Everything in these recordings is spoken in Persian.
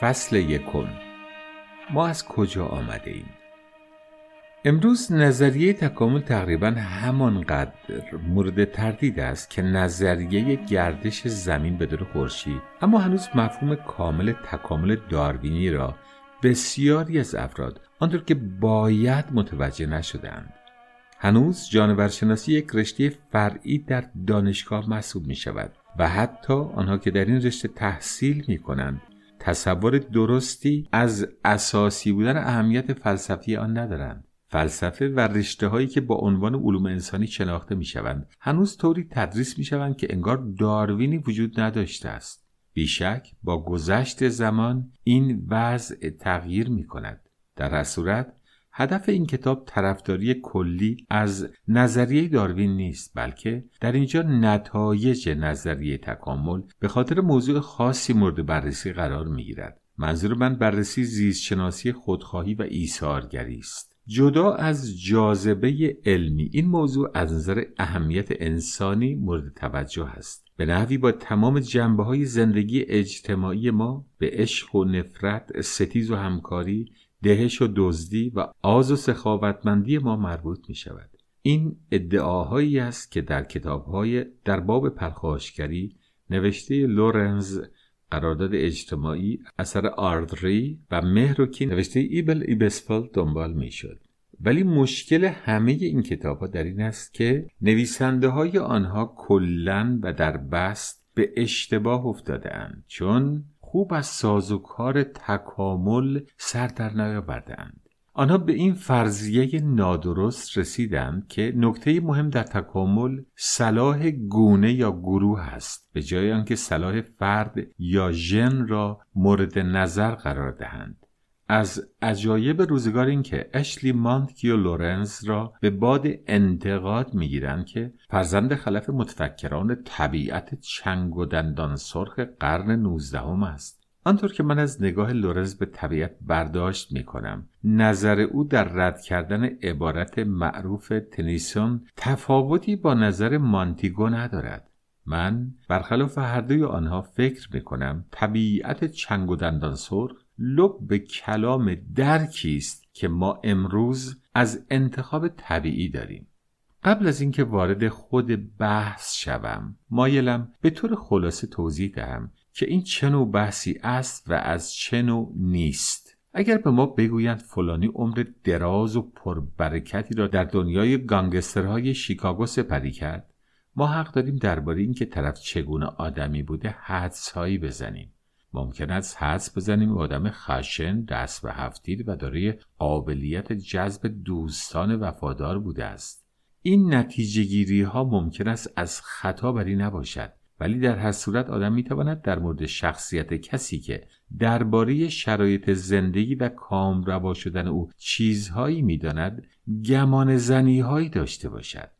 فصل یکم ما از کجا آمده ایم؟ امروز نظریه تکامل تقریبا همانقدر مورد تردید است که نظریه گردش زمین به دور خورشید اما هنوز مفهوم کامل تکامل داروینی را بسیاری از افراد آنطور که باید متوجه نشدند هنوز جانورشناسی یک رشته فرعی در دانشگاه محسوب می شود و حتی آنها که در این رشته تحصیل می کنند تصور درستی از اساسی بودن اهمیت فلسفی آن ندارند. فلسفه و رشته هایی که با عنوان علوم انسانی شناخته می شوند هنوز طوری تدریس می شوند که انگار داروینی وجود نداشته است. بیشک با گذشت زمان این وضع تغییر می کند در هر صورت هدف این کتاب طرفداری کلی از نظریه داروین نیست بلکه در اینجا نتایج نظریه تکامل به خاطر موضوع خاصی مورد بررسی قرار می گیرد. منظور من بررسی زیستشناسی خودخواهی و ایثارگری است. جدا از جاذبه علمی این موضوع از نظر اهمیت انسانی مورد توجه است. به نحوی با تمام جنبه های زندگی اجتماعی ما به عشق و نفرت، ستیز و همکاری، دهش و دزدی و آز و سخاوتمندی ما مربوط می شود این ادعاهایی است که در کتابهای در باب پرخاشگری نوشته لورنز قرارداد اجتماعی اثر آردری و مهروکی نوشته ایبل ایبسفال دنبال می شد. ولی مشکل همه این کتاب ها در این است که نویسنده های آنها کلن و در بست به اشتباه افتاده چون خوب از سازوکار تکامل سر در نیاوردند آنها به این فرضیه نادرست رسیدند که نکته مهم در تکامل صلاح گونه یا گروه است به جای آنکه صلاح فرد یا ژن را مورد نظر قرار دهند. از عجایب روزگار این که اشلی مانتکیو لورنز را به باد انتقاد می‌گیرند که فرزند خلف متفکران طبیعت چنگ و دندان سرخ قرن نوزدهم است. آنطور که من از نگاه لورنز به طبیعت برداشت می کنم نظر او در رد کردن عبارت معروف تنیسون تفاوتی با نظر مانتیگو ندارد. من برخلاف هر دوی آنها فکر می کنم طبیعت چنگ و دندان سرخ لب به کلام درکی است که ما امروز از انتخاب طبیعی داریم. قبل از اینکه وارد خود بحث شوم مایلم به طور خلاصه توضیح دهم که این چه نوع بحثی است و از چه نوع نیست. اگر به ما بگویند فلانی عمر دراز و پربرکتی را در دنیای گانگسترهای شیکاگو سپری کرد ما حق داریم درباره اینکه طرف چگونه آدمی بوده حدسهایی بزنیم. ممکن است حدس بزنیم آدم خشن دست به هفتیر و دارای قابلیت جذب دوستان وفادار بوده است. این نتیجه گیری ها ممکن است از خطا بری نباشد ولی در هر صورت آدم می تواند در مورد شخصیت کسی که درباره شرایط زندگی و کام روا شدن او چیزهایی می‌داند گمان زنی داشته باشد.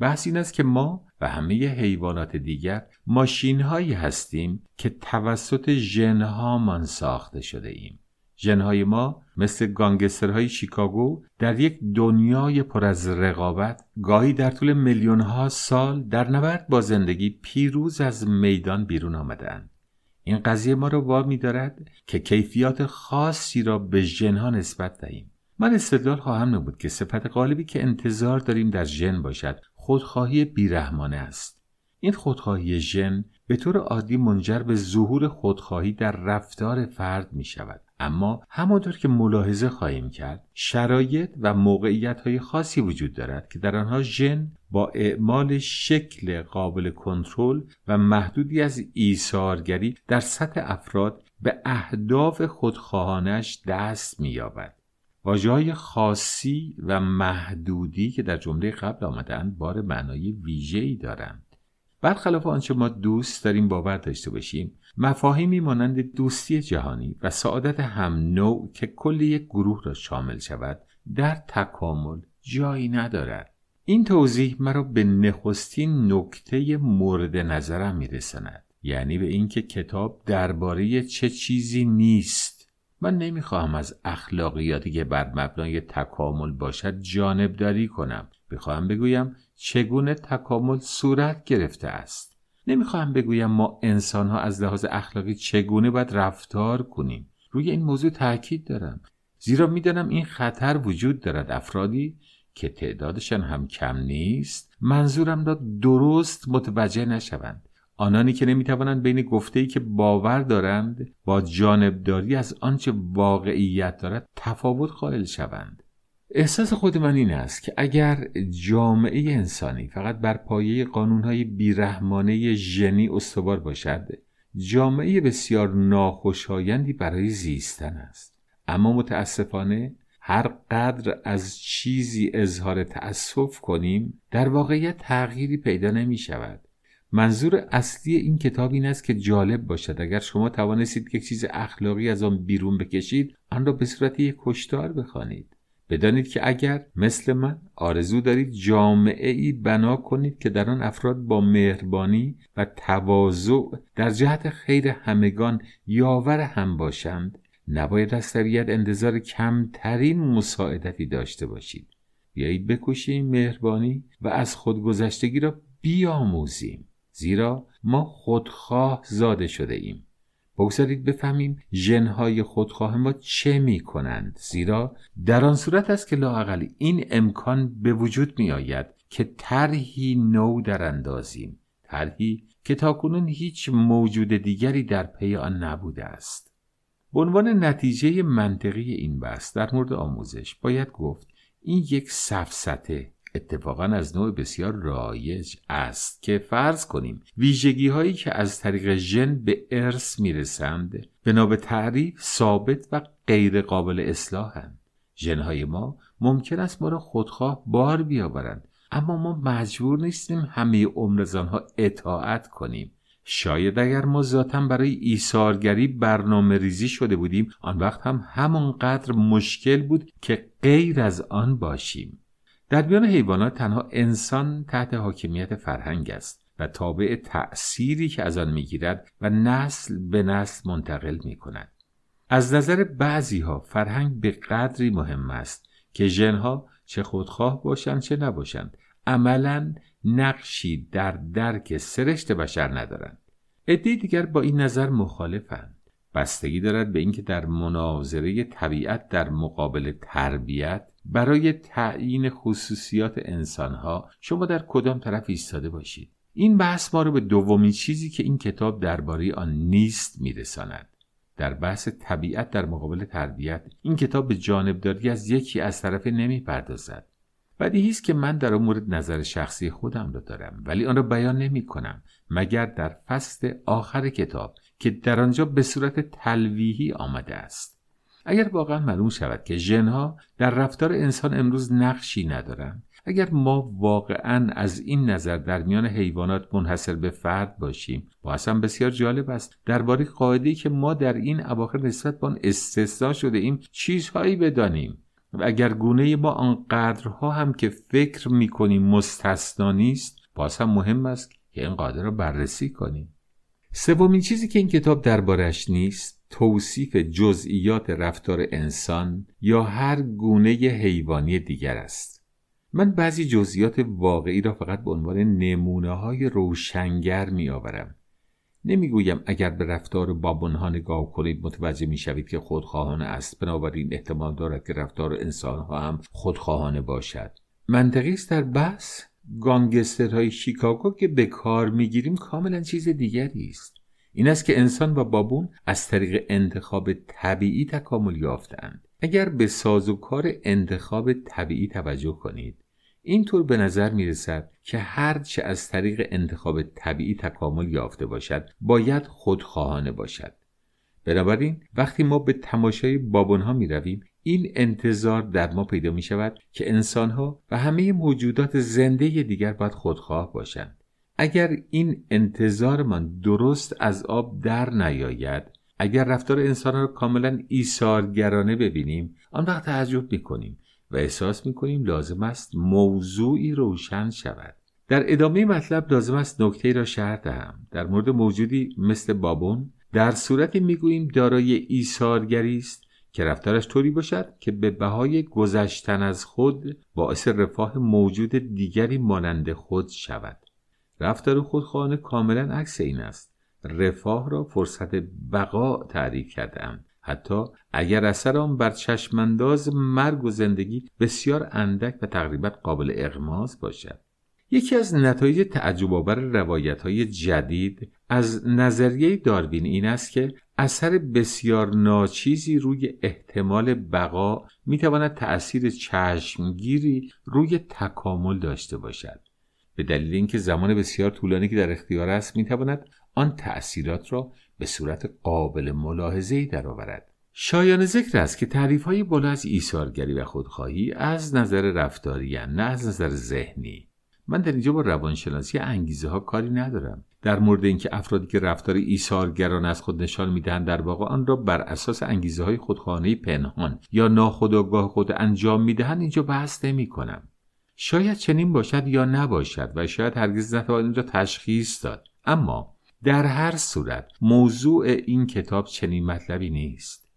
بحث این است که ما و همه حیوانات دیگر ماشین هایی هستیم که توسط ژنهامان ساخته شده ایم. ژنهای ما مثل گانگسترهای شیکاگو در یک دنیای پر از رقابت گاهی در طول میلیون ها سال در نبرد با زندگی پیروز از میدان بیرون آمدند این قضیه ما را وامی دارد که کیفیات خاصی را به ژنها نسبت دهیم. من استدلال خواهم نمود که صفت غالبی که انتظار داریم در ژن باشد. خودخواهی بیرحمانه است. این خودخواهی ژن به طور عادی منجر به ظهور خودخواهی در رفتار فرد می شود. اما همانطور که ملاحظه خواهیم کرد شرایط و موقعیت های خاصی وجود دارد که در آنها ژن با اعمال شکل قابل کنترل و محدودی از ایثارگری در سطح افراد به اهداف خودخواهانش دست می‌یابد. واژه‌های خاصی و محدودی که در جمله قبل آمدند بار معنای ویژه‌ای دارند. برخلاف آنچه ما دوست داریم باور داشته باشیم مفاهیمی مانند دوستی جهانی و سعادت هم نوع که کل یک گروه را شامل شود در تکامل جایی ندارد. این توضیح مرا به نخستین نکته مورد نظرم میرساند یعنی به اینکه کتاب درباره چه چیزی نیست من نمی‌خواهم از اخلاقیاتی که بر مبنای تکامل باشد جانبداری کنم. می‌خواهم بگویم چگونه تکامل صورت گرفته است. نمی‌خواهم بگویم ما انسانها از لحاظ اخلاقی چگونه باید رفتار کنیم. روی این موضوع تاکید دارم. زیرا می‌دانم این خطر وجود دارد. افرادی که تعدادشان هم کم نیست منظورم را درست متوجه نشوند. آنانی که نمی‌توانند بین گفته ای که باور دارند با جانبداری از آنچه واقعیت دارد تفاوت قائل شوند. احساس خود من این است که اگر جامعه انسانی فقط بر پایه قانونهای بیرحمانه ژنی استوار باشد جامعه بسیار ناخوشایندی برای زیستن است. اما متاسفانه هر قدر از چیزی اظهار تأسف کنیم در واقعیت تغییری پیدا نمی شود منظور اصلی این کتاب این است که جالب باشد. اگر شما توانستید یک چیز اخلاقی از آن بیرون بکشید آن را به صورت یک کشتار بخوانید. بدانید که اگر مثل من آرزو دارید جامعه ای بنا کنید که در آن افراد با مهربانی و تواضع در جهت خیر همگان یاور هم باشند نباید از طبیعت انتظار کمترین مساعدتی داشته باشید. بیایید بکشیم مهربانی و از خودگذشتگی را بیاموزیم. زیرا ما خودخواه زاده شده ایم. بگذارید بفهمیم ژنهای خودخواه ما چه می کنند زیرا در آن صورت است که لاقل این امکان به وجود می آید که طرحی نو در اندازیم. طرحی که تاکنون هیچ موجود دیگری در پی آن نبوده است. به عنوان نتیجه منطقی این بحث در مورد آموزش باید گفت این یک سفسته اتفاقا از نوع بسیار رایج است که فرض کنیم ویژگی هایی که از طریق ژن به ارث می‌رسند بنا به تعریف ثابت و غیر قابل اصلاحند ژنهای ما ممکن است ما را خودخواه بار بیاورند اما ما مجبور نیستیم همه عمر آنها اطاعت کنیم. شاید اگر ما ذاتا برای ایثارگری برنامه ریزی شده بودیم آن وقت هم همانقدر مشکل بود که غیر از آن باشیم. در میان حیوانات تنها انسان تحت حاکمیت فرهنگ است و تابع تأثیری که از آن می‌گیرد و نسل به نسل منتقل می کند. از نظر بعضی ها فرهنگ به قدری مهم است که ژنها چه خودخواه باشند چه نباشند. عملا نقشی در درک سرشت بشر ندارند. عده دیگر با این نظر مخالفند. بستگی دارد به اینکه در مناظره طبیعت در مقابل تربیت برای تعیین خصوصیات انسانها شما در کدام طرف ایستاده باشید؟ این بحث ما رو به دومین چیزی که این کتاب درباره آن نیست میرساند. در بحث طبیعت در مقابل تربیت این کتاب به جانبداری از یکی از طرف نمی‌پردازد. بدیهی است که من در مورد نظر شخصی خودم را دارم ولی آن را بیان نمی کنم مگر در فصل آخر کتاب که در آنجا به صورت تلویحی آمده است. اگر واقعا معلوم شود که ژنها در رفتار انسان امروز نقشی ندارند اگر ما واقعا از این نظر در میان حیوانات منحصر به فرد باشیم با اصلا بسیار جالب است. درباره قاعده‌ای که ما در این اواخر نسبت به آن استثنا شده ایم چیزهایی بدانیم. و اگر گونه ما آنقدرها هم که فکر می‌کنیم مستثنا نیست باز هم مهم است که این قاعده را بررسی کنیم. سومین چیزی که این کتاب دربارش نیست توصیف جزئیات رفتار انسان یا هر گونه حیوانی دیگر است. من بعضی جزئیات واقعی را فقط به عنوان نمونه های روشنگر می آورم نمی‌گویم اگر به رفتار بابونها نگاه کنید متوجه می‌شوید که خودخواهانه است. بنابراین احتمال دارد که رفتار انسانها هم خودخواهانه باشد. منطقی است در بحث گانگسترهای شیکاگو که به کار می‌گیریم کاملا چیز دیگری است. این است که انسان و بابون از طریق انتخاب طبیعی تکامل یافتند اگر به سازوکار انتخاب طبیعی توجه کنید اینطور به نظر می رسد که هرچه از طریق انتخاب طبیعی تکامل یافته باشد باید خودخواهانه باشد. بنابراین وقتی ما به تماشای بابون ها می رویم این انتظار در ما پیدا می شود که انسان ها و همه موجودات زنده دیگر باید خودخواه باشند. اگر این انتظار من درست از آب در نیاید اگر رفتار انسان را کاملا ایثارگرانه ببینیم آن وقت تعجب می کنیم و احساس می کنیم لازم است موضوعی روشن شود. در ادامه مطلب لازم است نکته را شرح دهم. در مورد موجودی مثل بابون در صورتی می‌گوییم دارای ایثارگری است که رفتارش طوری باشد که به بهای گذشتن از خود باعث رفاه موجود دیگری مانند خود شود. رفتار خودخواهانه کاملا عکس این است. رفاه را فرصت بقا تعریف کردم حتی اگر اثر آن بر چشمانداز مرگ و زندگی بسیار اندک و تقریبا قابل اغماز باشد. یکی از نتایج تعجب آور روایت های جدید از نظریه داروین این است که اثر بسیار ناچیزی روی احتمال بقا می‌تواند تأثیر چشمگیری روی تکامل داشته باشد. به دلیل اینکه زمان بسیار طولانی که در اختیار است می‌تواند آن تأثیرات را به صورت قابل ملاحظه درآورد. شایان ذکر است که تعریف های بالا از ایثارگری و خودخواهی از نظر رفتاری نه از نظر ذهنی. من در اینجا با روانشناسی انگیزه ها کاری ندارم. در مورد اینکه افرادی که رفتار ایثارگران از خود نشان می‌دهند در واقع آن را بر اساس انگیزه های خودخواهانه پنهان یا ناخودآگاه خود انجام می‌دهند اینجا بحث نمی کنم شاید چنین باشد یا نباشد و شاید هرگز نتوان این را تشخیص داد. اما در هر صورت موضوع این کتاب چنین مطلبی نیست.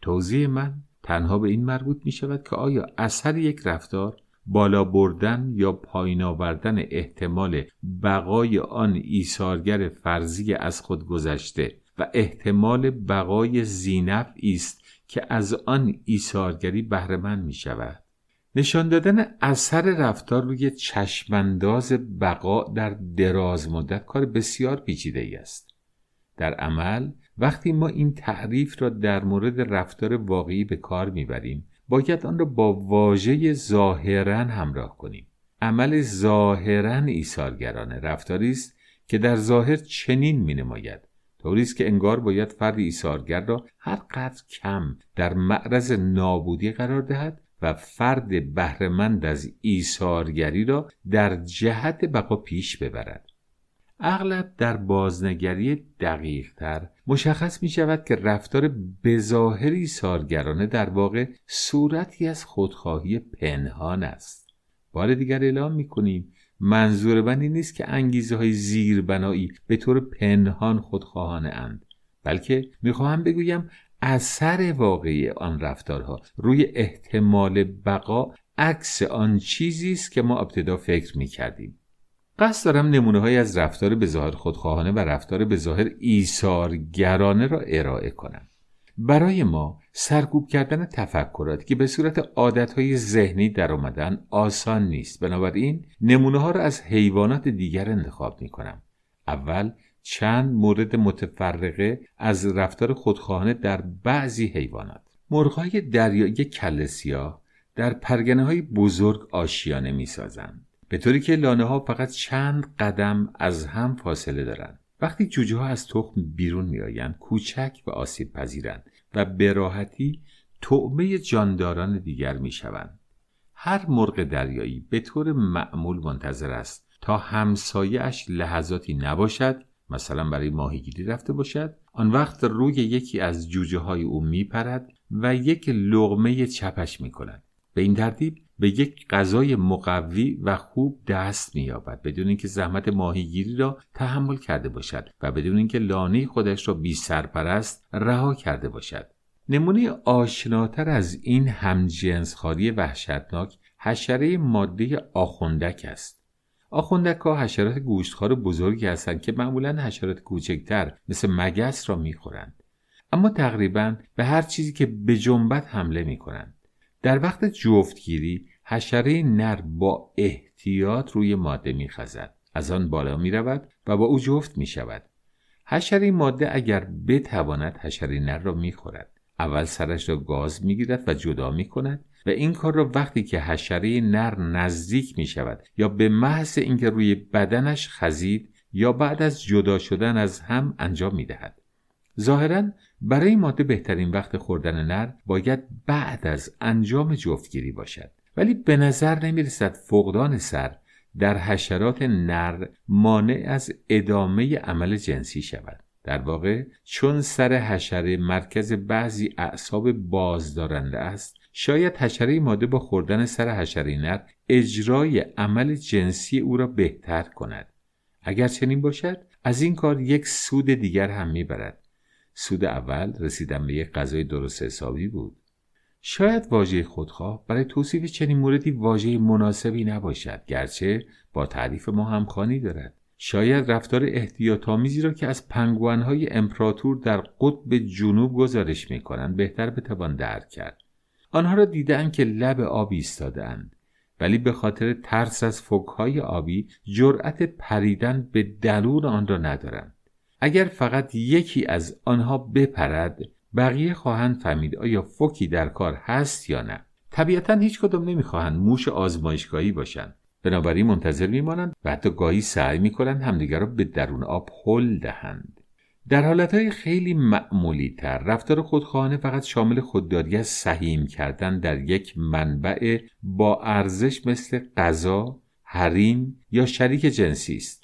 توضیح من تنها به این مربوط می شود که آیا اثر یک رفتار بالا بردن یا پایین آوردن احتمال بقای آن ایثارگر فرضی از خود گذشته و احتمال بقای زینف است که از آن ایثارگری بهرهمند می شود؟ نشان دادن اثر رفتار روی چشمانداز بقا در دراز مدت کار بسیار پیچیده است. در عمل وقتی ما این تعریف را در مورد رفتار واقعی به کار می‌بریم باید آن را با واژه ظاهرا همراه کنیم. عمل ظاهرا ایثارگرانه رفتاری است که در ظاهر چنین می نماید طوری است که انگار باید فرد ایثارگر را هر قدر کم در معرض نابودی قرار دهد و فرد بهرهمند از ایثارگری را در جهت بقا پیش ببرد. اغلب در بازنگری دقیقتر مشخص می شود که رفتار بظاهری سارگرانه در واقع صورتی از خودخواهی پنهان است. بار دیگر اعلام می کنیم منظور من این نیست که انگیزه های زیربنایی به طور پنهان خودخواهانه اند بلکه می‌خواهم بگویم اثر واقعی آن رفتارها. روی احتمال بقا عکس آن چیزی است که ما ابتدا فکر می کردیم قصد دارم نمونه های از رفتار به ظاهر خودخواهانه و رفتار به ظاهر ایثارگرانه را ارائه کنم. برای ما سرکوب کردن تفکراتی که به صورت عادتهای ذهنی در آمدن آسان نیست. بنابراین نمونه ها را از حیوانات دیگر انتخاب می کنم اول چند مورد متفرقه از رفتار خودخواهانه در بعضی حیوانات. مرغهای دریایی کل سیاه در پرگنه های بزرگ آشیانه می سازند به طوری که لانه ها فقط چند قدم از هم فاصله دارند. وقتی جوجه ها از تخم بیرون می آیند کوچک و آسیب پذیرند و به راحتی طعمه جانداران دیگر می شوند هر مرغ دریایی به طور معمول منتظر است تا همسایه لحظاتی نباشد مثلا برای ماهیگیری رفته باشد. آن وقت روی یکی از جوجه های او میپرد و یک لغمه چپش می کند به این ترتیب به یک غذای مقوی و خوب دست مییابد. بدون اینکه زحمت ماهیگیری را تحمل کرده باشد و بدون اینکه لانه خودش را بی سرپرست رها کرده باشد. نمونه آشناتر از این همجنسخواری وحشتناک حشره ماده آخوندک است. آخوندک ها حشرات گوشتخوار بزرگی هستند که معمولا حشرات کوچکتر مثل مگس را می‌خورند اما تقریبا به هر چیزی که به جنبت حمله می کنند. در وقت جفتگیری حشره نر با احتیاط روی ماده می خزد. از آن بالا می رود و با او جفت می شود. حشره ماده اگر بتواند حشره نر را می خورد. اول سرش را گاز می گیرد و جدا می کند و این کار را وقتی که حشره نر نزدیک می شود یا به محض اینکه روی بدنش خزید یا بعد از جدا شدن از هم انجام می دهد. ظاهرا برای ماده بهترین وقت خوردن نر باید بعد از انجام جفتگیری باشد ولی به نظر نمی رسد فقدان سر در حشرات نر مانع از ادامه عمل جنسی شود در واقع چون سر حشره مرکز بعضی اعصاب بازدارنده است شاید حشره ماده با خوردن سر حشره نر اجرای عمل جنسی او را بهتر کند. اگر چنین باشد از این کار یک سود دیگر هم می‌برد. سود اول رسیدن به یک غذای درست حسابی بود. شاید واژه خودخواه برای توصیف چنین موردی واژه مناسبی نباشد گرچه با تعریف ما همخوانی دارد. شاید رفتار احتیاطآمیزی را که از پنگوانهای امپراتور در قطب جنوب گزارش می‌کنند بهتر بتوان درک کرد. آنها را دیدن که لب آبی ایستادهاند. ولی به خاطر ترس از فوکهای آبی جرأت پریدن به درون آن را ندارند. اگر فقط یکی از آنها بپرد بقیه خواهند فهمید آیا فوکی در کار هست یا نه. طبیعتا هیچ کدام نمی‌خواهند موش آزمایشگاهی باشند. بنابراین منتظر میمانند و حتی گاهی سعی می‌کنند همدیگر را به درون آب هل دهند. در حالتهای خیلی معمولی تر رفتار خودخواهانه فقط شامل خودداری از سهیم کردن در یک منبع با ارزش مثل غذا، حریم یا شریک جنسی است.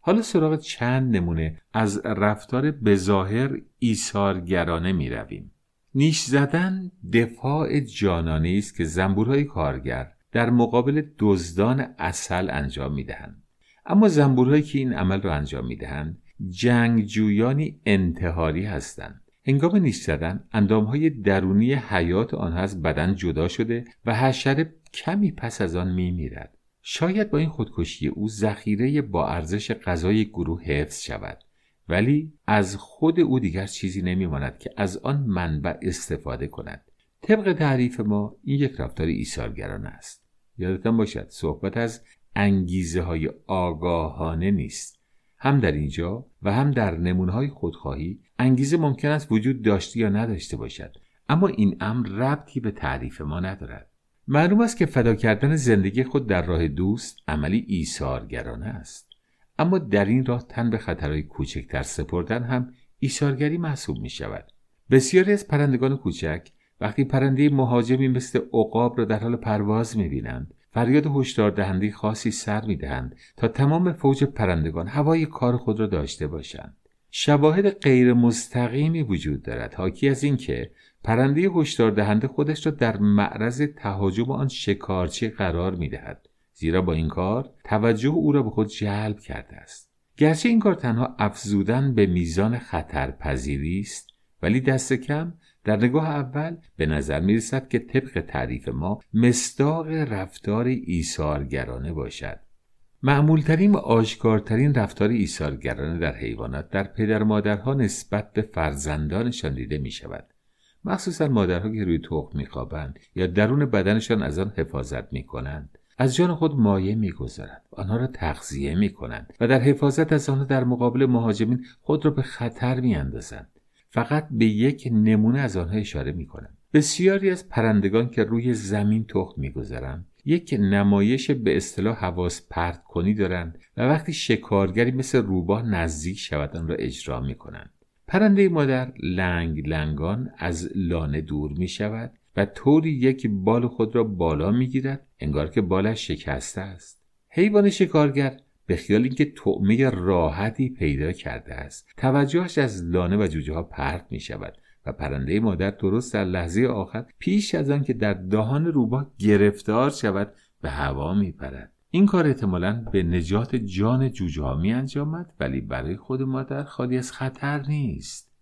حالا سراغ چند نمونه از رفتار بظاهر ایثارگرانه می رویم. نیش زدن دفاع جانانه است که زنبورهای کارگر در مقابل دزدان اصل انجام می دهند. اما زنبورهایی که این عمل را انجام می دهند جنگجویانی انتحاری هستند. هنگام نیش زدن اندامهای درونی حیات آنها از بدن جدا شده و حشره کمی پس از آن میمیرد شاید با این خودکشی او ذخیره با ارزش غذای گروه حفظ شود. ولی از خود او دیگر چیزی نمیماند که از آن منبع استفاده کند. طبق تعریف ما این یک رفتار ایثارگرانه است. یادتان باشد صحبت از انگیزه های آگاهانه نیست. هم در اینجا و هم در نمونهای خودخواهی انگیزه ممکن است وجود داشته یا نداشته باشد. اما این امر ربطی به تعریف ما ندارد. معلوم است که فدا کردن زندگی خود در راه دوست عملی ایثارگرانه است. اما در این راه تن به خطرهای کوچکتر سپردن هم ایثارگری محسوب می شود. بسیاری از پرندگان کوچک وقتی پرنده مهاجمی مثل عقاب را در حال پرواز می بینند فریاد هشدار دهنده خاصی سر می‌دهند تا تمام فوج پرندگان هوای کار خود را داشته باشند شواهد غیر مستقیمی وجود دارد حاکی از اینکه پرنده هشدار دهنده خودش را در معرض تهاجم آن شکارچی قرار می دهد. زیرا با این کار توجه او را به خود جلب کرده است گرچه این کار تنها افزودن به میزان خطرپذیری است ولی دست کم در نگاه اول به نظر می رسد که طبق تعریف ما مستاق رفتار ایثارگرانه باشد. معمولترین و آشکارترین رفتار ایثارگرانه در حیوانات در پدر مادرها نسبت به فرزندانشان دیده می شود مخصوصا مادرها که روی تخم میخوابند یا درون بدنشان از آن حفاظت می کنند از جان خود مایه می‌گذارند. آنها را تغذیه می کنند و در حفاظت از آنها در مقابل مهاجمین خود را به خطر میاندازند. فقط به یک نمونه از آنها اشاره می کنم. بسیاری از پرندگان که روی زمین تخم می‌گذارند یک نمایش به اصطلاح حواس پرت کنی دارند و وقتی شکارگری مثل روباه نزدیک شود آن را اجرا می کنند. پرنده مادر لنگ لنگان از لانه دور می شود و طوری یک بال خود را بالا می گیرد انگار که بالش شکسته است. حیوان شکارگر به خیال اینکه طعمه راحتی پیدا کرده است. توجهش از لانه و جوجه ها پرت می شود و پرنده مادر درست در لحظه آخر پیش از آن که در دهان روباه گرفتار شود به هوا می پرد. این کار احتمالا به نجات جان جوجه ها می انجامد ولی برای خود مادر خالی از خطر نیست.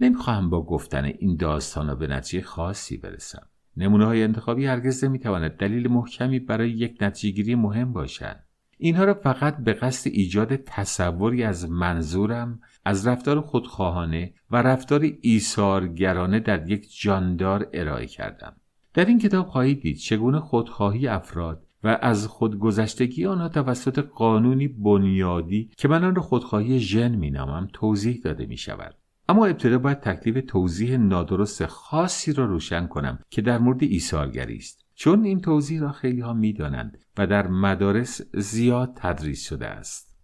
نمی‌خواهم با گفتن این داستان به نتیجه خاصی برسم. نمونه های انتخابی هرگز نمی‌تواند دلیل محکمی برای یک نتیجهگیری مهم باشد. اینها را فقط به قصد ایجاد تصوری از منظورم از رفتار خودخواهانه و رفتار ایثارگرانه در یک جاندار ارائه کردم در این کتاب خواهید دید چگونه خودخواهی افراد و از خودگذشتگی آنها توسط قانونی بنیادی که من آن را خودخواهی ژن مینامم توضیح داده می شود. اما ابتدا باید تکلیف توضیح نادرست خاصی را روشن کنم که در مورد ایثارگری است چون این توضیح را خیلی ها می دانند و در مدارس زیاد تدریس شده است.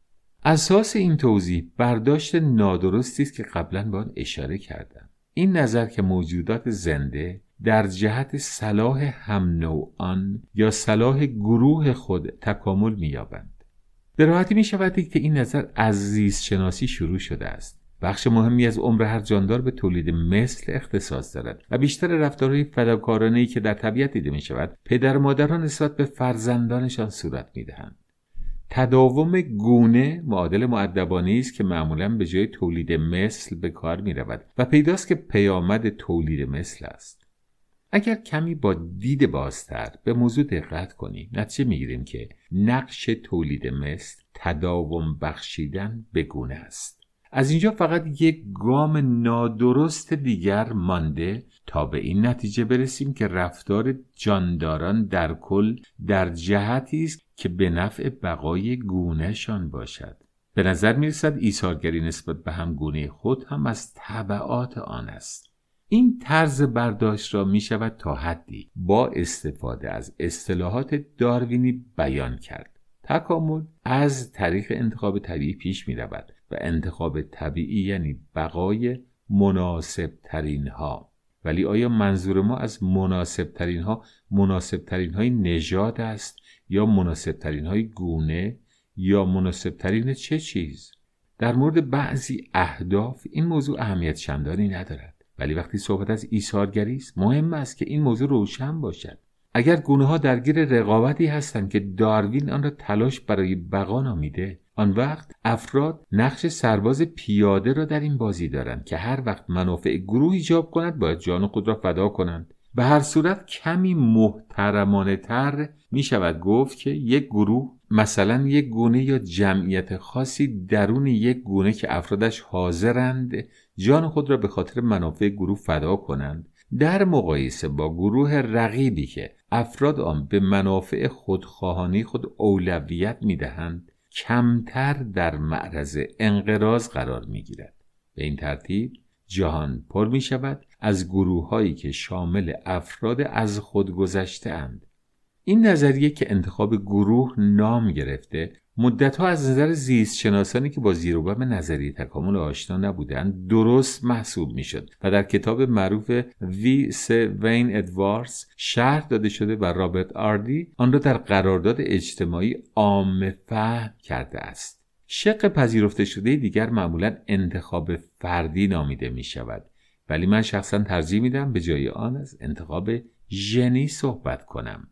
اساس این توضیح برداشت نادرستی است که قبلا به آن اشاره کردم. این نظر که موجودات زنده در جهت صلاح هم نوعان یا صلاح گروه خود تکامل می‌یابند. به راحتی می شود که این نظر از زیست شناسی شروع شده است. بخش مهمی از عمر هر جاندار به تولید مثل اختصاص دارد و بیشتر رفتارهای فداکارانه که در طبیعت دیده می شود پدر مادران نسبت به فرزندانشان صورت می دهند. تداوم گونه معادل معدبانه است که معمولا به جای تولید مثل به کار می رود و پیداست که پیامد تولید مثل است. اگر کمی با دید بازتر به موضوع دقت کنیم نتیجه می‌گیریم که نقش تولید مثل تداوم بخشیدن بگونه است از اینجا فقط یک گام نادرست دیگر مانده تا به این نتیجه برسیم که رفتار جانداران در کل در جهتی است که به نفع بقای گونهشان باشد. به نظر می رسد ایثارگری نسبت به هم گونه خود هم از طبعات آن است. این طرز برداشت را می شود تا حدی با استفاده از اصطلاحات داروینی بیان کرد. تکامل از طریق انتخاب طبیعی پیش می رود و انتخاب طبیعی یعنی بقای مناسب ترین ها ولی آیا منظور ما از مناسب ترین ها مناسب ترین های نژاد است یا مناسب ترین های گونه یا مناسب ترین چه چیز؟ در مورد بعضی اهداف این موضوع اهمیت چندانی ندارد. ولی وقتی صحبت از ایثارگری است مهم است که این موضوع روشن باشد. اگر گونه ها درگیر رقابتی هستند که داروین آن را تلاش برای بقا نامیده آن وقت افراد نقش سرباز پیاده را در این بازی دارند که هر وقت منافع گروه ایجاب کند باید جان خود را فدا کنند. به هر صورت کمی محترمانه تر می شود گفت که یک گروه مثلا یک گونه یا جمعیت خاصی درون یک گونه که افرادش حاضرند جان خود را به خاطر منافع گروه فدا کنند. در مقایسه با گروه رقیبی که افراد آن به منافع خودخواهانی خود اولویت می دهند کمتر در معرض انقراض قرار می گیرد. به این ترتیب جهان پر می شود از گروه هایی که شامل افراد از خود گذشته اند. این نظریه که انتخاب گروه نام گرفته مدتها از نظر زیست شناسانی که با زیروبم نظریه تکامل آشنا نبودند درست محسوب می‌شد و در کتاب معروف وی س وین ادواردز شرح داده شده و رابرت آردی آن را در قرارداد اجتماعی عام فهم کرده است. شق پذیرفته شده دیگر معمولا انتخاب فردی نامیده می شود ولی من شخصا ترجیح میدم به جای آن از انتخاب ژنی صحبت کنم.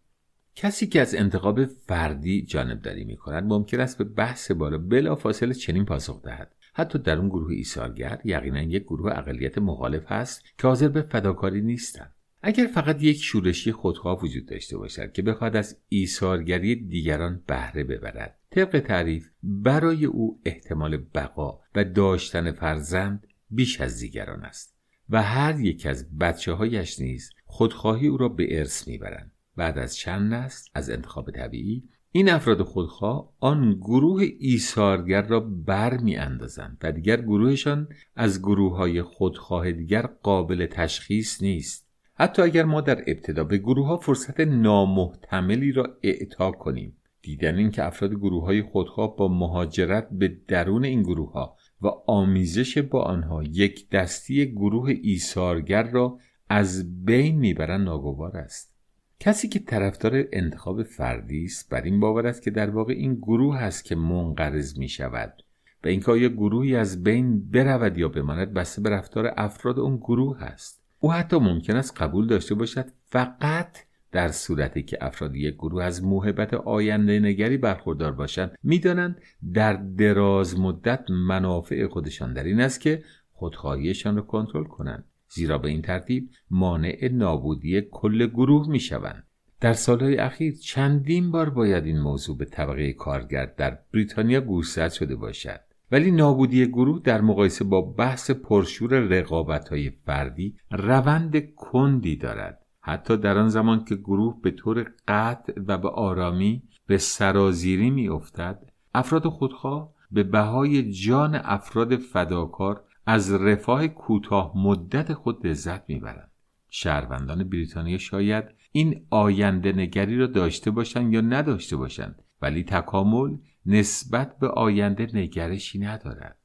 کسی که از انتخاب فردی جانبداری می کند ممکن است به بحث بالا بلا فاصله چنین پاسخ دهد. حتی در اون گروه ایثارگر یقینا یک گروه اقلیت مخالف هست که حاضر به فداکاری نیستند. اگر فقط یک شورشی خودخواه وجود داشته باشد که بخواد از ایثارگری دیگران بهره ببرد طبق تعریف برای او احتمال بقا و داشتن فرزند بیش از دیگران است و هر یک از بچه هایش نیز خودخواهی او را به ارث می‌برند. بعد از چند نسل از انتخاب طبیعی این افراد خودخواه آن گروه ایثارگر را بر می اندازند و دیگر گروهشان از گروه های خودخواه دیگر قابل تشخیص نیست. حتی اگر ما در ابتدا به گروه ها فرصت نامحتملی را اعطا کنیم دیدن این که افراد گروه های خودخواه با مهاجرت به درون این گروه ها و آمیزش با آنها یک دستی گروه ایثارگر را از بین می‌برند ناگوار است. کسی که طرفدار انتخاب فردی است بر این باور است که در واقع این گروه است که منقرض می شود و اینکه آیا گروهی از بین برود یا بماند بسته به رفتار افراد اون گروه است او حتی ممکن است قبول داشته باشد فقط در صورتی که افراد یک گروه از موهبت آینده نگری برخوردار باشند. می‌دانند در دراز مدت منافع خودشان در این است که خودخواهیشان را کنترل کنند. زیرا به این ترتیب مانع نابودی کل گروه می شوند. در سالهای اخیر چندین بار باید این موضوع به طبقه کارگر در بریتانیا گوشزد شده باشد ولی نابودی گروه در مقایسه با بحث پرشور رقابت های فردی روند کندی دارد حتی در آن زمان که گروه به طور قطع و به آرامی به سرازیری می افتد افراد خودخواه به بهای جان افراد فداکار از رفاه کوتاه مدت خود لذت می‌برند. شهروندان بریتانیا شاید این آینده نگری را داشته باشند یا نداشته باشند ولی تکامل نسبت به آینده نگرشی ندارد.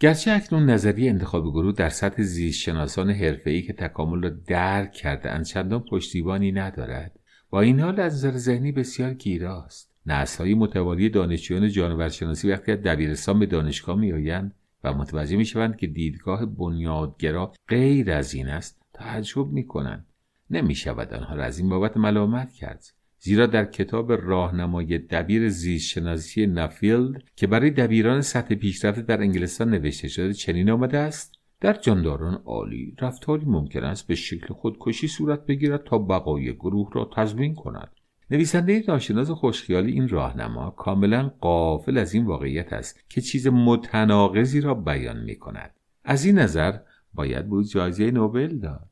گرچه اکنون نظریه انتخاب گروه در سطح زیستشناسان حرفه‌ای که تکامل را درک کرده اند چندان پشتیبانی ندارد با این حال از نظر ذهنی بسیار گیراست. نسلهای متوالی دانشجویان جانورشناسی وقتی از دبیرستان به دانشگاه میآیند و متوجه می شوند که دیدگاه بنیادگرا غیر از این است تعجب می کنند نمی شود آنها را از این بابت ملامت کرد زیرا در کتاب راهنمای دبیر زیستشناسی نفیلد که برای دبیران سطح پیشرفته در انگلستان نوشته شده چنین آمده است در جانداران عالی رفتاری ممکن است به شکل خودکشی صورت بگیرد تا بقای گروه را تضمین کند. نویسنده ناشناس خوشخیالی این راهنما کاملا قافل از این واقعیت است که چیز متناقضی را بیان می کند از این نظر باید بود جایزه نوبل داد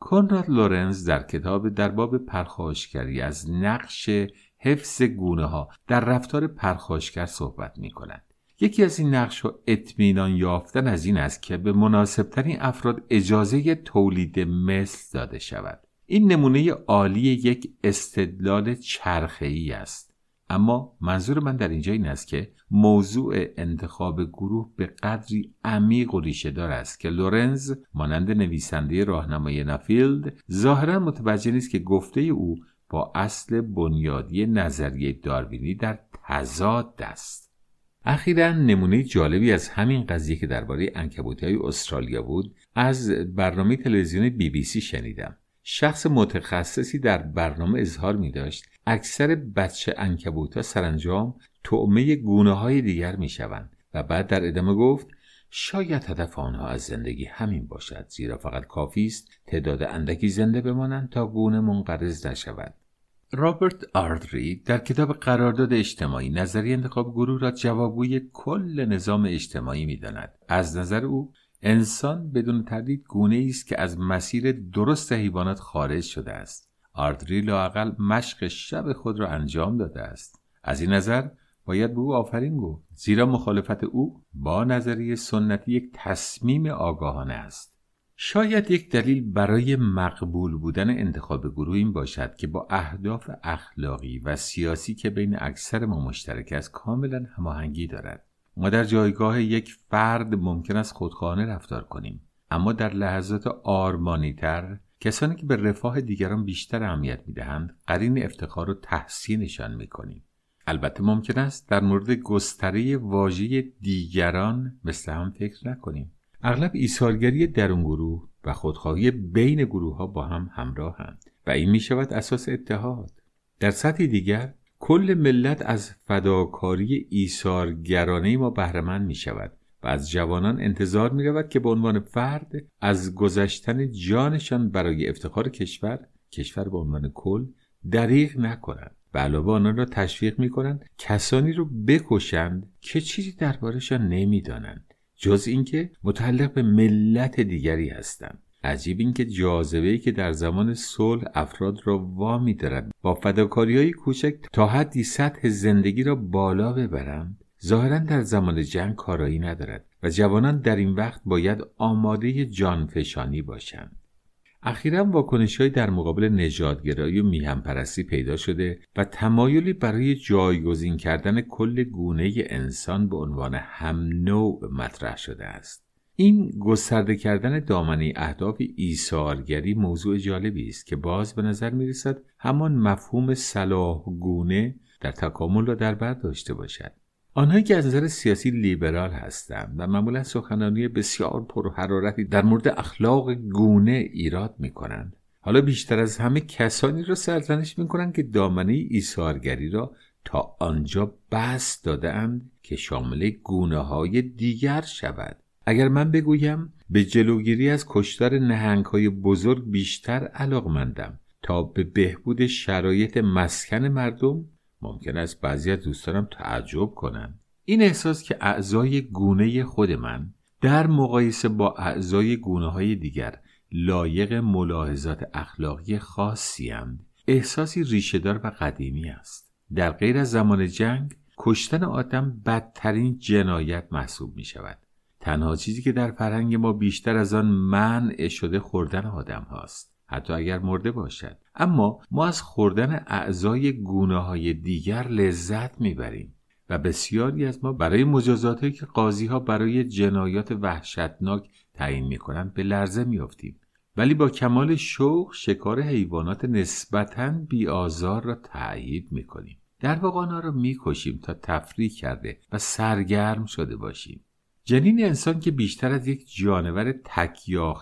کنراد لورنز در کتاب در باب پرخاشگری از نقش حفظ گونه ها در رفتار پرخاشگر صحبت می کند. یکی از این نقش ها اطمینان یافتن از این است که به مناسبترین افراد اجازه تولید مثل داده شود. این نمونه عالی یک استدلال چرخه‌ای است. اما منظور من در اینجا این است که موضوع انتخاب گروه به قدری عمیق و ریشه دار است که لورنز مانند نویسنده راهنمای نافیلد ظاهرا متوجه نیست که گفته او با اصل بنیادی نظریه داروینی در تضاد است اخیرا نمونه جالبی از همین قضیه که درباره انکبوتی های استرالیا بود از برنامه تلویزیونی بی بی سی شنیدم شخص متخصصی در برنامه اظهار می داشت اکثر بچه انکبوت سرانجام تعمه گونه های دیگر می شوند و بعد در ادامه گفت شاید هدف آنها از زندگی همین باشد زیرا فقط کافی است تعداد اندکی زنده بمانند تا گونه منقرض نشود. رابرت آردری در کتاب قرارداد اجتماعی نظری انتخاب گروه را جوابگوی کل نظام اجتماعی می‌داند. از نظر او انسان بدون تردید گونه است که از مسیر درست حیوانات خارج شده است. آردری لاقل مشق شب خود را انجام داده است. از این نظر باید به او آفرین گفت زیرا مخالفت او با نظریه سنتی یک تصمیم آگاهانه است. شاید یک دلیل برای مقبول بودن انتخاب گروه این باشد که با اهداف اخلاقی و سیاسی که بین اکثر ما مشترک است کاملا هماهنگی دارد. ما در جایگاه یک فرد ممکن است خودخواهانه رفتار کنیم. اما در لحظات آرمانیتر کسانی که به رفاه دیگران بیشتر اهمیت می‌دهند قرین افتخار و تحسینشان می‌کنیم. البته ممکن است در مورد گستره واژه دیگران مثل هم فکر نکنیم. اغلب ایثارگری درون گروه و خودخواهی بین گروه ها با هم همراهند و این می شود اساس اتحاد. در سطح دیگر کل ملت از فداکاری ایثارگرانه ما بهرهمند می شود و از جوانان انتظار می رود که به عنوان فرد از گذشتن جانشان برای افتخار کشور کشور به عنوان کل دریغ نکنند و علاوه آنان را تشویق می کنند کسانی رو بکشند که چیزی دربارهشان نمی‌دانند جز اینکه متعلق به ملت دیگری هستند. عجیب اینکه جاذبه که در زمان صلح افراد را وامی دارد با فداکاری های کوچک تا حدی سطح زندگی را بالا ببرند ظاهرا در زمان جنگ کارایی ندارد و جوانان در این وقت باید آماده جانفشانی باشند. اخیرا واکنش در مقابل نژادگرایی و میهنپرستی پیدا شده و تمایلی برای جایگزین کردن کل گونه انسان به عنوان هم نوع مطرح شده است. این گسترده کردن دامنه اهداف ایثارگری موضوع جالبی است که باز به نظر می رسد همان مفهوم صلاح گونه در تکامل را در بر داشته باشد. آنهایی که از نظر سیاسی لیبرال هستند و معمولا سخنرانی بسیار پرحرارتی در مورد اخلاق گونه ایراد می کنند حالا بیشتر از همه کسانی را سرزنش می کنند که دامنه ایثارگری را تا آنجا بس دادهاند که شامل گونه های دیگر شود. اگر من بگویم به جلوگیری از کشتار نهنگ های بزرگ بیشتر علاقمندم تا به بهبود شرایط مسکن مردم ممکن است بعضی از دوستانم تعجب کنند. این احساس که اعضای گونه خود من در مقایسه با اعضای گونه های دیگر لایق ملاحظات اخلاقی خاصی هستند احساسی ریشهدار و قدیمی است. در غیر از زمان جنگ کشتن آدم بدترین جنایت محسوب می شود تنها چیزی که در فرهنگ ما بیشتر از آن منع شده خوردن آدم هاست. حتی اگر مرده باشد. اما ما از خوردن اعضای گونه های دیگر لذت می‌بریم و بسیاری از ما برای مجازاتی که قاضی ها برای جنایات وحشتناک تعیین می‌کنند به لرزه میافتیم. ولی با کمال شوق شکار حیوانات نسبتا بیآزار را تأیید می‌کنیم. در واقع آنها را می‌کشیم تا تفریح کرده و سرگرم شده باشیم. جنین انسان که بیشتر از یک جانور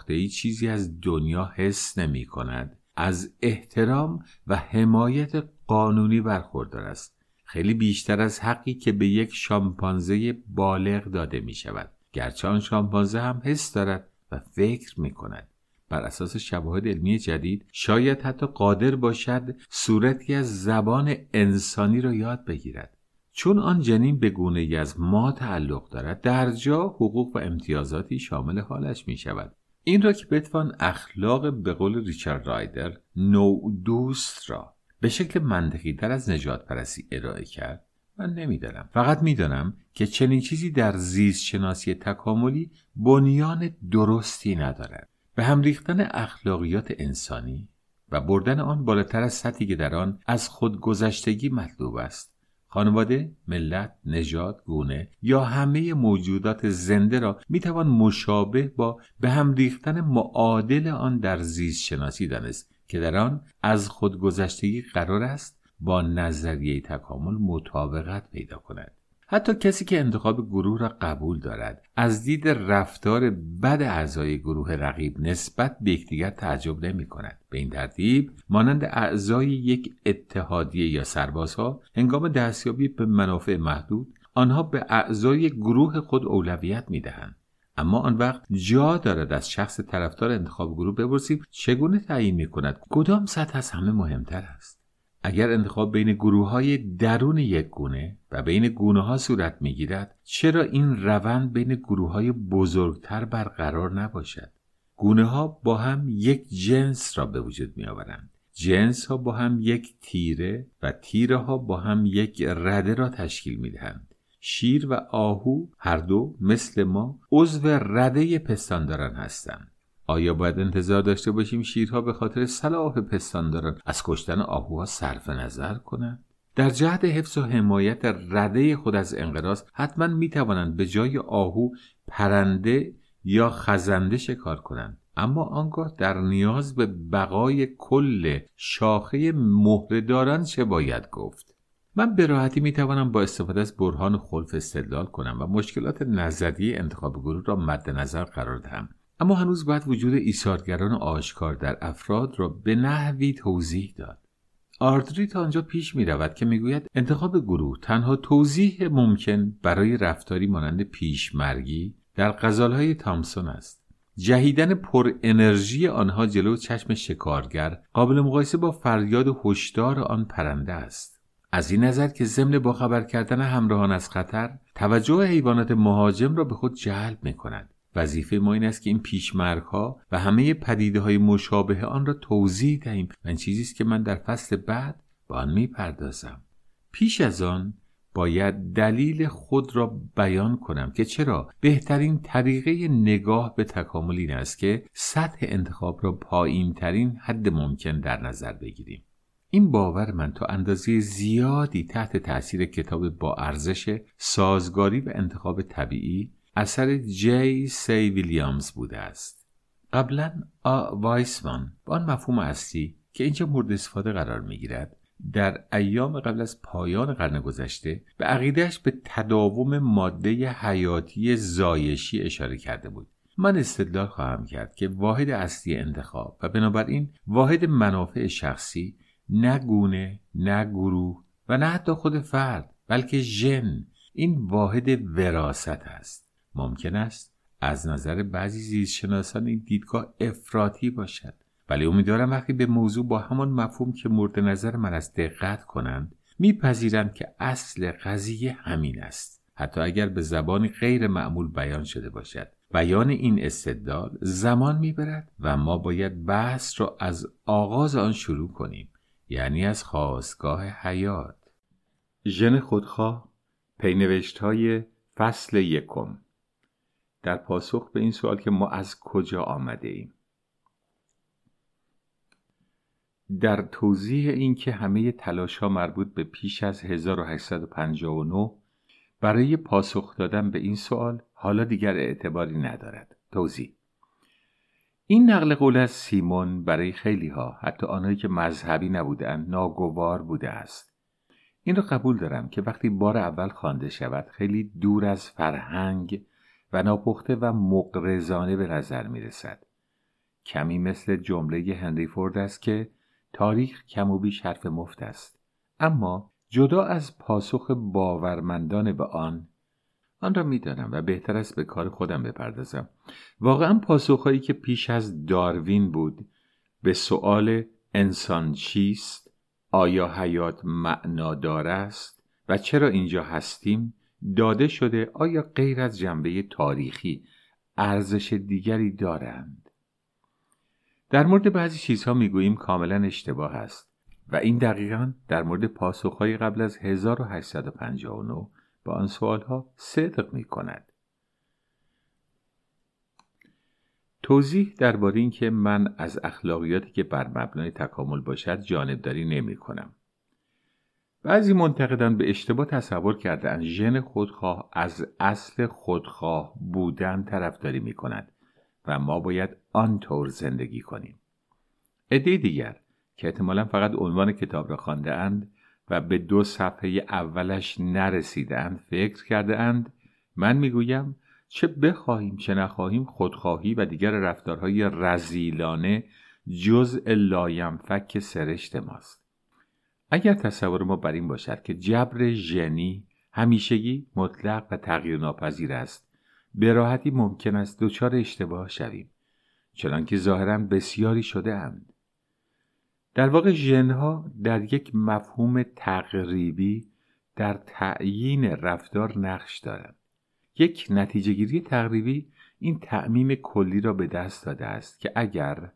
ای چیزی از دنیا حس نمی کند از احترام و حمایت قانونی برخوردار است. خیلی بیشتر از حقی که به یک شامپانزه بالغ داده می شود گرچه آن شامپانزه هم حس دارد و فکر می کند بر اساس شواهد علمی جدید شاید حتی قادر باشد صورتی از زبان انسانی را یاد بگیرد. چون آن جنین به گونه از ما تعلق دارد در جا حقوق و امتیازاتی شامل حالش می شود این را که بتوان اخلاق به قول ریچارد رایدر نوع دوست را به شکل منطقی در از نجات پرستی ارائه کرد من نمی‌دانم. فقط می‌دانم که چنین چیزی در زیست شناسی تکاملی بنیان درستی ندارد. به هم ریختن اخلاقیات انسانی و بردن آن بالاتر از سطحی که در آن از خودگذشتگی مطلوب است خانواده، ملت، نژاد، گونه یا همه موجودات زنده را می‌توان مشابه با به هم ریختن معادل آن در زیست شناسی دانست که در آن از خودگذشتگی قرار است با نظریه تکامل مطابقت پیدا کند. حتی کسی که انتخاب گروه را قبول دارد از دید رفتار بد اعضای گروه رقیب نسبت به یکدیگر تعجب نمی کند. به این ترتیب مانند اعضای یک اتحادیه یا سربازها هنگام دستیابی به منافع محدود آنها به اعضای گروه خود اولویت می دهند. اما آن وقت جا دارد از شخص طرفدار انتخاب گروه بپرسیم چگونه تعیین می کند؟ کدام سطح از همه مهمتر است؟ اگر انتخاب بین گروه های درون یک گونه و بین گونه ها صورت می گیرد چرا این روند بین گروه های بزرگتر برقرار نباشد؟ گونه ها با هم یک جنس را به وجود می آورند جنس ها با هم یک تیره و تیره ها با هم یک رده را تشکیل می دهند شیر و آهو هر دو مثل ما عضو رده پستانداران هستند. آیا باید انتظار داشته باشیم شیرها به خاطر صلاح پستانداران از کشتن آهوها صرف نظر کنند؟ در جهت حفظ و حمایت رده خود از انقراض حتما می توانند به جای آهو پرنده یا خزنده شکار کنند. اما آنگاه در نیاز به بقای کل شاخه مهرهداران چه باید گفت؟ من به راحتی می توانم با استفاده از برهان خلف استدلال کنم و مشکلات نظریه انتخاب گروه را مد نظر قرار دهم. اما هنوز باید وجود ایثارگران آشکار در افراد را به نحوی توضیح داد. آردری تا آنجا پیش می رود که می‌گوید انتخاب گروه تنها توضیح ممکن برای رفتاری مانند پیشمرگی در غزالهای تامسون است. جهیدن پر انرژی آنها جلو چشم شکارگر قابل مقایسه با فریاد هشدار آن پرنده است. از این نظر که ضمن با خبر کردن همراهان از خطر توجه حیوانات مهاجم را به خود جلب می کند وظیفه ما این است که این پیشمرگ ها و همه پدیده های مشابه آن را توضیح دهیم. و این چیزی است که من در فصل بعد به آن می‌پردازم. پیش از آن باید دلیل خود را بیان کنم که چرا؟ بهترین طریقه نگاه به تکامل این است که سطح انتخاب را پایین ترین حد ممکن در نظر بگیریم. این باور من تا اندازه زیادی تحت تاثیر کتاب با ارزش سازگاری و انتخاب طبیعی اثر جی سی ویلیامز بوده است. قبلا آ. وایسمان با آن مفهوم اصلی که اینجا مورد استفاده قرار می گیرد در ایام قبل از پایان قرن گذشته به عقیدهش به تداوم ماده حیاتی زایشی اشاره کرده بود. من استدلال خواهم کرد که واحد اصلی انتخاب و بنابراین واحد منافع شخصی نه گونه نه گروه و نه حتی خود فرد بلکه ژن این واحد وراست است. ممکن است از نظر بعضی زیستشناسان این دیدگاه افراطی باشد. ولی امیدوارم وقتی به موضوع با همان مفهوم که مورد نظر من است دقت کنند میپذیرند که اصل قضیه همین است. حتی اگر به زبانی غیر معمول بیان شده باشد. بیان این استدلال زمان می‌برد و ما باید بحث را از آغاز آن شروع کنیم یعنی از خواستگاه حیات. ژن خودخواه پینوشت های فصل یکم. در پاسخ به این سوال که ما از کجا آمده ایم. در توضیح اینکه همه تلاش ها مربوط به پیش از 1859 برای پاسخ دادن به این سوال حالا دیگر اعتباری ندارد. توضیح این نقل قول از سیمون برای خیلی ها حتی آنهایی که مذهبی نبودند ناگوار بوده است. این را قبول دارم که وقتی بار اول خوانده شود خیلی دور از فرهنگ و ناپخته و مقرزانه به نظر می رسد. کمی مثل جمله هنری فورد است که تاریخ کم و بیش حرف مفت است. اما جدا از پاسخ باورمندان به آن آن را می‌دانم و بهتر است به کار خودم بپردازم واقعا پاسخهایی که پیش از داروین بود به سؤال انسان چیست آیا حیات معنادار است و چرا اینجا هستیم داده شده آیا غیر از جنبه تاریخی ارزش دیگری دارند در مورد بعضی چیزها می‌گوییم کاملا اشتباه است و این دقیقا در مورد پاسخهای قبل از 1859 با آن سوالها صدق می کند. توضیح درباره اینکه من از اخلاقیاتی که بر مبنای تکامل باشد جانبداری نمی کنم. بعضی منتقدان به اشتباه تصور کردن ژن خودخواه از اصل خودخواه بودن طرفداری می کند و ما باید آنطور زندگی کنیم. عده دیگر که احتمالا فقط عنوان کتاب را خوانده اند و به دو صفحه اولش نرسیدند فکر کرده اند من می‌گویم چه بخواهیم چه نخواهیم خودخواهی و دیگر رفتارهای رذیلانه جزء لاینفک سرشت ماست اگر تصور ما بر این باشد که جبر ژنی همیشگی مطلق و تغییر ناپذیر است به راحتی ممکن است دچار اشتباه شویم چنانکه ظاهرا بسیاری شده اند. در واقع ژنها در یک مفهوم تقریبی در تعیین رفتار نقش دارند. یک نتیجه گیری تقریبی این تعمیم کلی را به دست داده است که اگر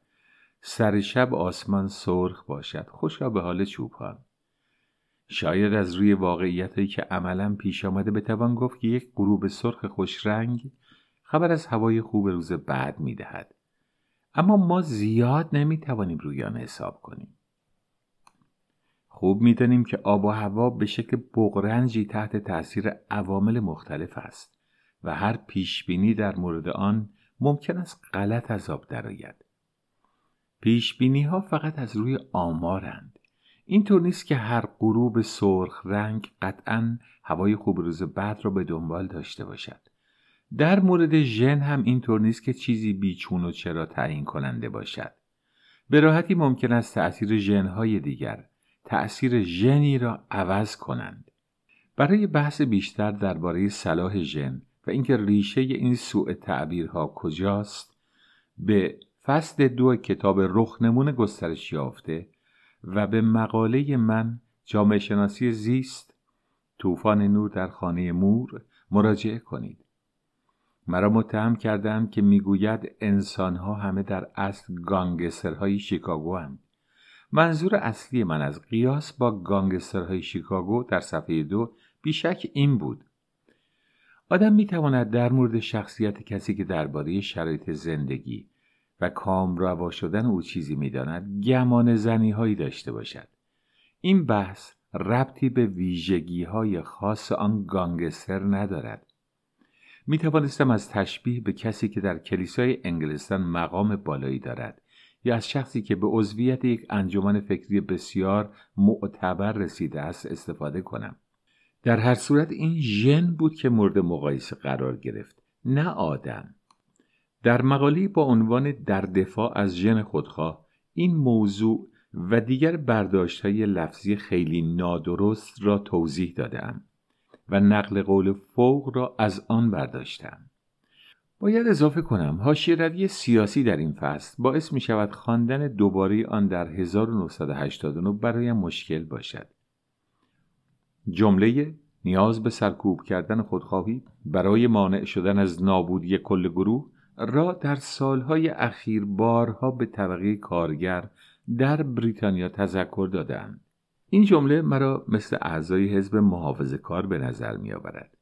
سر شب آسمان سرخ باشد. خوشا به حال چوپان. شاید از روی واقعیتی که عملا پیش آمده بتوان گفت که یک غروب سرخ خوش رنگ خبر از هوای خوب روز بعد می‌دهد. اما ما زیاد نمی‌توانیم روی آن حساب کنیم. خوب می‌دانیم که آب و هوا به شکل بغرنجی تحت تاثیر عوامل مختلف است و هر پیشبینی در مورد آن ممکن است غلط از آب درآید. پیشبینی ها فقط از روی آمارند. اینطور نیست که هر غروب سرخ رنگ قطعا هوای خوب روز بعد را به دنبال داشته باشد. در مورد ژن هم اینطور نیست که چیزی بیچون و چرا تعیین کننده باشد. به راحتی ممکن است تأثیر ژنهای دیگر تأثیر ژنی را عوض کنند. برای بحث بیشتر درباره صلاح ژن و اینکه ریشه این سوء تعبیرها کجاست به فصل دو کتاب رخنمون گسترش یافته و به مقاله من جامعه شناسی زیست طوفان نور در خانه مور مراجعه کنید. مرا متهم کردند که می‌گوید انسانها همه در اصل گانگسترهای شیکاگو هستند منظور اصلی من از قیاس با گانگسترهای شیکاگو در صفحه دو بیشک این بود. آدم می‌تواند در مورد شخصیت کسی که درباره شرایط زندگی و کامروا شدن او چیزی می‌داند گمان زنی هایی داشته باشد. این بحث ربطی به ویژگی های خاص آن گانگستر ندارد. می توانستم از تشبیه به کسی که در کلیسای انگلستان مقام بالایی دارد یا از شخصی که به عضویت یک انجمن فکری بسیار معتبر رسیده است استفاده کنم. در هر صورت این ژن بود که مورد مقایسه قرار گرفت نه آدم. در مقاله با عنوان در دفاع از ژن خودخواه این موضوع و دیگر برداشت های لفظی خیلی نادرست را توضیح دادم و نقل قول فوق را از آن برداشتم. باید اضافه کنم حاشیه‌روی سیاسی در این فصل باعث می شود خواندن دوباره آن در 1989 برایم مشکل باشد. جمله نیاز به سرکوب کردن خودخواهی برای مانع شدن از نابودی کل گروه را در سالهای اخیر بارها به طبقه کارگر در بریتانیا تذکر دادند. این جمله مرا مثل اعضای حزب محافظه کار به نظر می آورد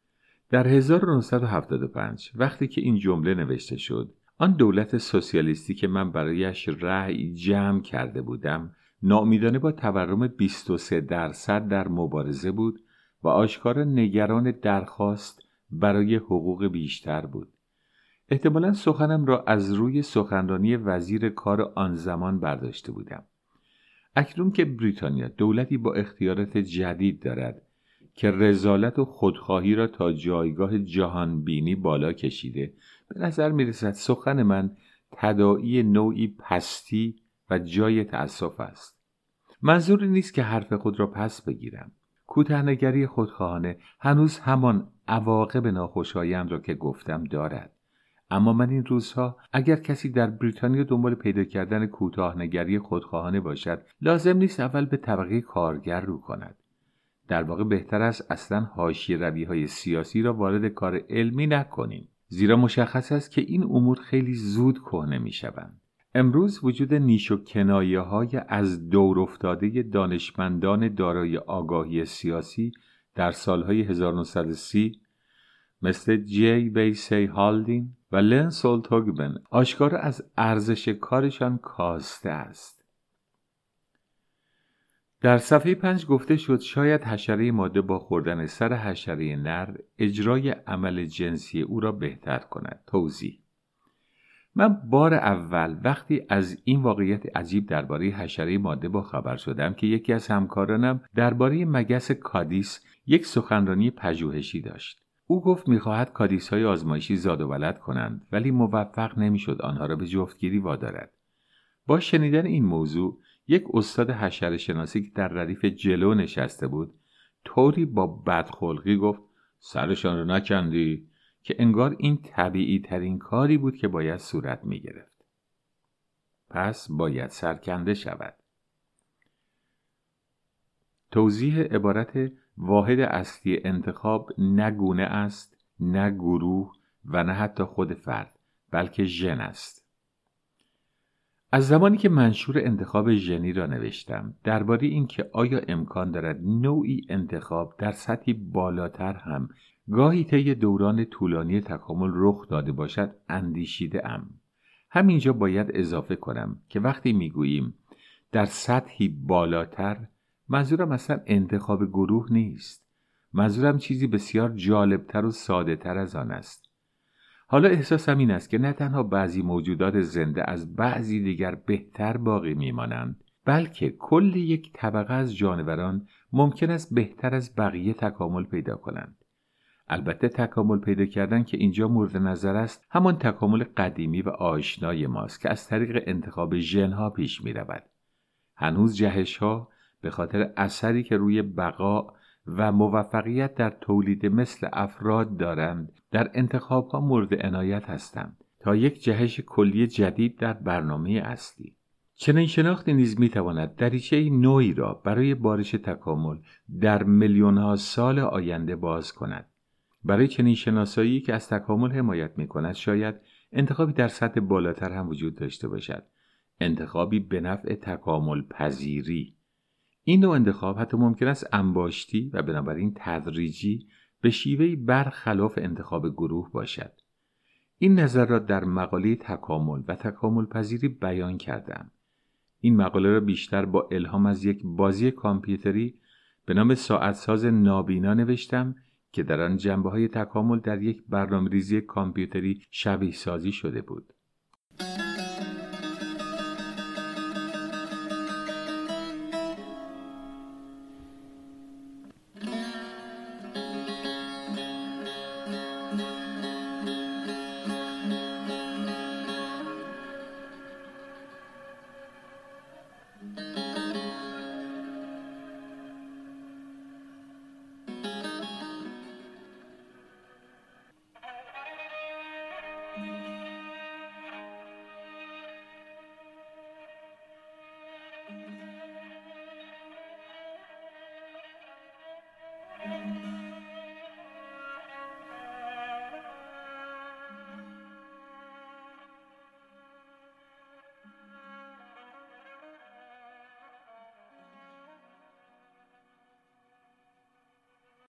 در 1975 وقتی که این جمله نوشته شد آن دولت سوسیالیستی که من برایش رأی جمع کرده بودم ناامیدانه با تورم 23 درصد در مبارزه بود و آشکارا نگران درخواست برای حقوق بیشتر بود. احتمالا سخنم را از روی سخنرانی وزیر کار آن زمان برداشته بودم. اکنون که بریتانیا دولتی با اختیارات جدید دارد که رزالت و خودخواهی را تا جایگاه جهان بینی بالا کشیده به نظر می رسد سخن من تدائی نوعی پستی و جای تأسف است. منظور نیست که حرف خود را پس بگیرم. کوتهنگری خودخواهانه هنوز همان عواقب ناخوشایند را که گفتم دارد. اما من این روزها اگر کسی در بریتانیا دنبال پیدا کردن کوتاهنگری خودخواهانه باشد لازم نیست اول به طبقه کارگر رو کند در واقع بهتر است اصلا حاشیه روی های سیاسی را وارد کار علمی نکنیم زیرا مشخص است که این امور خیلی زود کهنه می شوند. امروز وجود نیش و کنایه های از دور افتاده دانشمندان دارای آگاهی سیاسی در سالهای 1930 مثل جی بی اس هالدین و لنسلوت هاگبن آشکار از ارزش کارشان کاسته است. در صفحه پنج گفته شد شاید حشره ماده با خوردن سر حشره نر اجرای عمل جنسی او را بهتر کند. توضیح من بار اول وقتی از این واقعیت عجیب درباره حشره ماده با خبر شدم که یکی از همکارانم درباره مگس کادیس یک سخنرانی پژوهشی داشت. او گفت می‌خواهد کادیس های آزمایشی زاد و ولد کنند ولی موفق نمی‌شد آنها را به جفتگیری وادارد. با شنیدن این موضوع یک استاد حشره شناسی که در ردیف جلو نشسته بود طوری با بدخلقی گفت سرشان رو نکندی که انگار این طبیعی ترین کاری بود که باید صورت می گرفت. پس باید سرکنده شود. توضیح عبارت واحد اصلی انتخاب نه گونه است نه گروه و نه حتی خود فرد بلکه ژن است. از زمانی که منشور انتخاب ژنی را نوشتم درباره اینکه آیا امکان دارد نوعی انتخاب در سطحی بالاتر هم گاهی طی دوران طولانی تکامل رخ داده باشد اندیشیده ام. همینجا باید اضافه کنم که وقتی می‌گوییم در سطحی بالاتر منظورم اصلا انتخاب گروه نیست. منظورم چیزی بسیار جالبتر و ساده تر از آن است. حالا احساسم این است که نه تنها بعضی موجودات زنده از بعضی دیگر بهتر باقی میمانند بلکه کل یک طبقه از جانوران ممکن است بهتر از بقیه تکامل پیدا کنند. البته تکامل پیدا کردن که اینجا مورد نظر است همان تکامل قدیمی و آشنای ماست که از طریق انتخاب ژنها پیش می رود. هنوز جهش ها به خاطر اثری که روی بقا و موفقیت در تولید مثل افراد دارند در انتخاب ها مورد عنایت هستند تا یک جهش کلی جدید در برنامه اصلی. چنین شناختی نیز می تواند دریچه نوعی را برای بارش تکامل در میلیون ها سال آینده باز کند. برای چنین شناسایی که از تکامل حمایت می کند شاید انتخابی در سطح بالاتر هم وجود داشته باشد. انتخابی به نفع تکامل پذیری این نوع انتخاب حتی ممکن است انباشتی و بنابراین تدریجی به شیوهی برخلاف انتخاب گروه باشد این نظر را در مقاله تکامل و تکامل پذیری بیان کردم این مقاله را بیشتر با الهام از یک بازی کامپیوتری به نام ساعت ساز نابینا نوشتم که در آن جنبه های تکامل در یک برنامه ریزی کامپیوتری شبیه سازی شده بود.